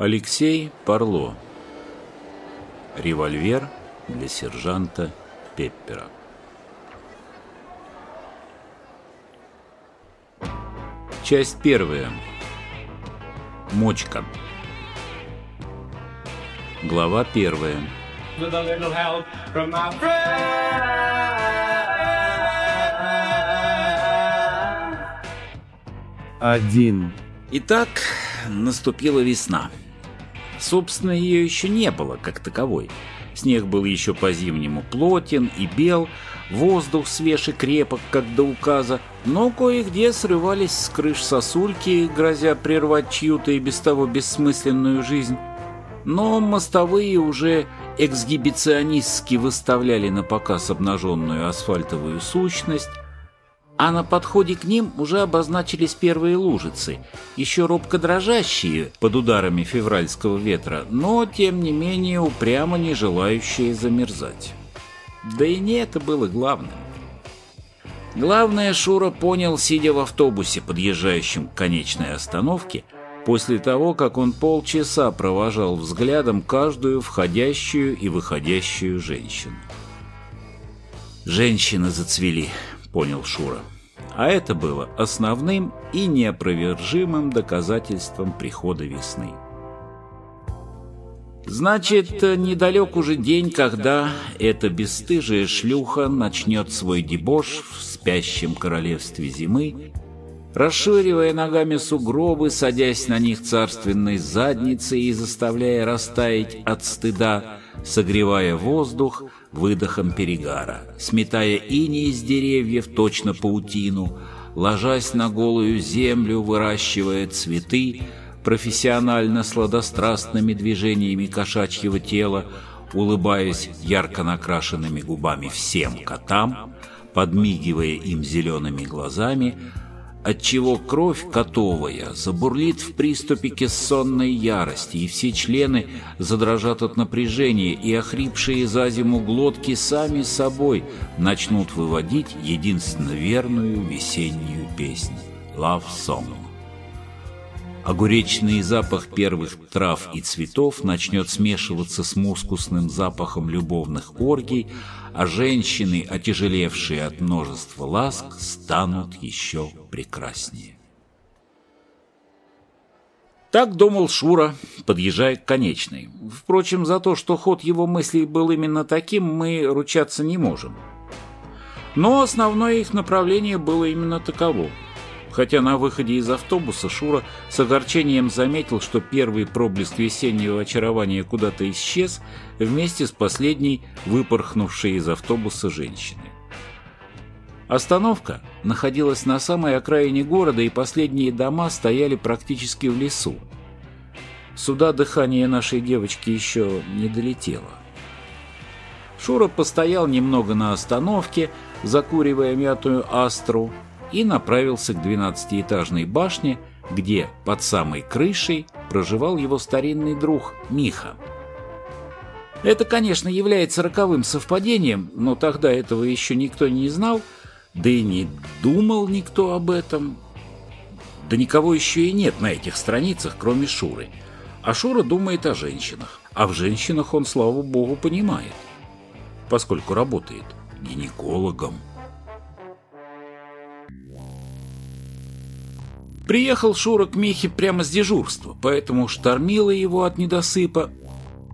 Алексей Парло. Револьвер для сержанта Пеппера. Часть первая. Мочка. Глава первая. with a little help from my friend. Один. Итак, наступила весна. Собственно, ее еще не было, как таковой. Снег был еще по-зимнему плотен и бел, воздух свеж и крепок, как до указа, но кое-где срывались с крыш сосульки, грозя прервать чью-то и без того бессмысленную жизнь. Но мостовые уже эксгибиционистски выставляли на показ обнаженную асфальтовую сущность, а на подходе к ним уже обозначились первые лужицы, еще робко дрожащие под ударами февральского ветра, но тем не менее упрямо не желающие замерзать. Да и не это было главным. Главное, Шура понял, сидя в автобусе, подъезжающем к конечной остановке, после того, как он полчаса провожал взглядом каждую входящую и выходящую женщину. Женщины зацвели, понял Шура. А это было основным и неопровержимым доказательством прихода весны. Значит, недалек уже день, когда эта бесстыжая шлюха начнет свой дебош в спящем королевстве зимы, расширивая ногами сугробы, садясь на них царственной задницей и заставляя растаять от стыда, согревая воздух выдохом перегара, сметая иней из деревьев точно паутину, ложась на голую землю, выращивая цветы, профессионально сладострастными движениями кошачьего тела, улыбаясь ярко накрашенными губами всем котам, подмигивая им зелеными глазами, отчего кровь котовая забурлит в приступе кессонной ярости, и все члены задрожат от напряжения, и охрипшие за зиму глотки сами собой начнут выводить единственно верную весеннюю песню «Love Song». Огуречный запах первых трав и цветов начнет смешиваться с мускусным запахом любовных оргий, а женщины, отяжелевшие от множества ласк, станут еще прекраснее. Так думал Шура, подъезжая к конечной. Впрочем, за то, что ход его мыслей был именно таким, мы ручаться не можем. Но основное их направление было именно таково. Хотя на выходе из автобуса Шура с огорчением заметил, что первый проблеск весеннего очарования куда-то исчез вместе с последней выпорхнувшей из автобуса женщиной. Остановка находилась на самой окраине города, и последние дома стояли практически в лесу. Сюда дыхание нашей девочки еще не долетело. Шура постоял немного на остановке, закуривая мятую астру, и направился к двенадцатиэтажной башне, где под самой крышей проживал его старинный друг Миха. Это, конечно, является роковым совпадением, но тогда этого еще никто не знал, да и не думал никто об этом. Да никого еще и нет на этих страницах, кроме Шуры. А Шура думает о женщинах. А в женщинах он, слава богу, понимает, поскольку работает гинекологом. Приехал Шура к Михе прямо с дежурства, поэтому штормило его от недосыпа.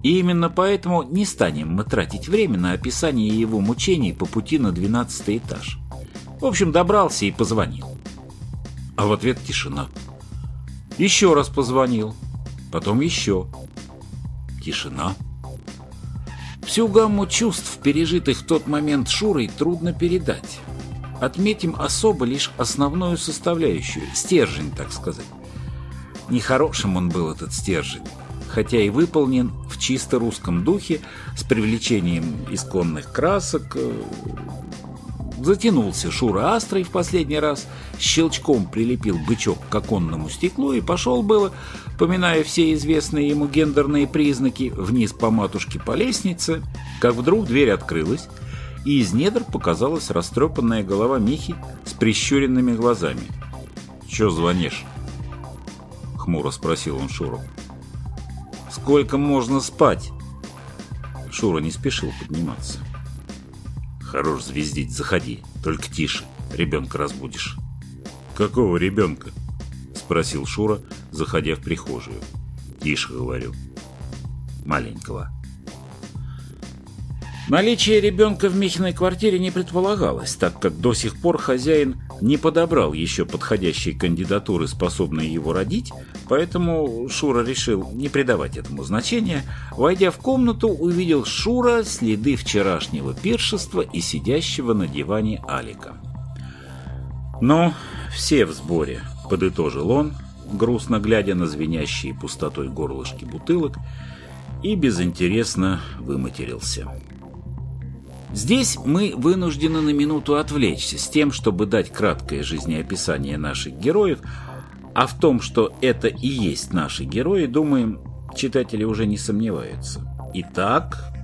И именно поэтому не станем мы тратить время на описание его мучений по пути на двенадцатый этаж. В общем, добрался и позвонил. А в ответ тишина. Еще раз позвонил. Потом еще. Тишина. Всю гамму чувств, пережитых в тот момент Шурой, трудно передать. Отметим особо лишь основную составляющую, стержень, так сказать. Нехорошим он был, этот стержень, хотя и выполнен в чисто русском духе, с привлечением исконных красок. Затянулся Шура Астрой в последний раз, щелчком прилепил бычок к оконному стеклу и пошел было, поминая все известные ему гендерные признаки, вниз по матушке по лестнице, как вдруг дверь открылась, и из недр показалась растрепанная голова Михи с прищуренными глазами. «Чё звонишь?» — хмуро спросил он Шуру. сколько можно спать?» Шура не спешил подниматься. «Хорош звездить, заходи, только тише, ребенка разбудишь». «Какого ребенка?» — спросил Шура, заходя в прихожую. «Тише, говорю. Маленького». Наличие ребенка в Михиной квартире не предполагалось, так как до сих пор хозяин не подобрал еще подходящей кандидатуры, способной его родить, поэтому Шура решил не придавать этому значения. Войдя в комнату, увидел Шура следы вчерашнего пиршества и сидящего на диване Алика. «Но все в сборе», — подытожил он, грустно глядя на звенящие пустотой горлышки бутылок, и безинтересно выматерился. Здесь мы вынуждены на минуту отвлечься с тем, чтобы дать краткое жизнеописание наших героев, а в том, что это и есть наши герои, думаем, читатели уже не сомневаются. Итак,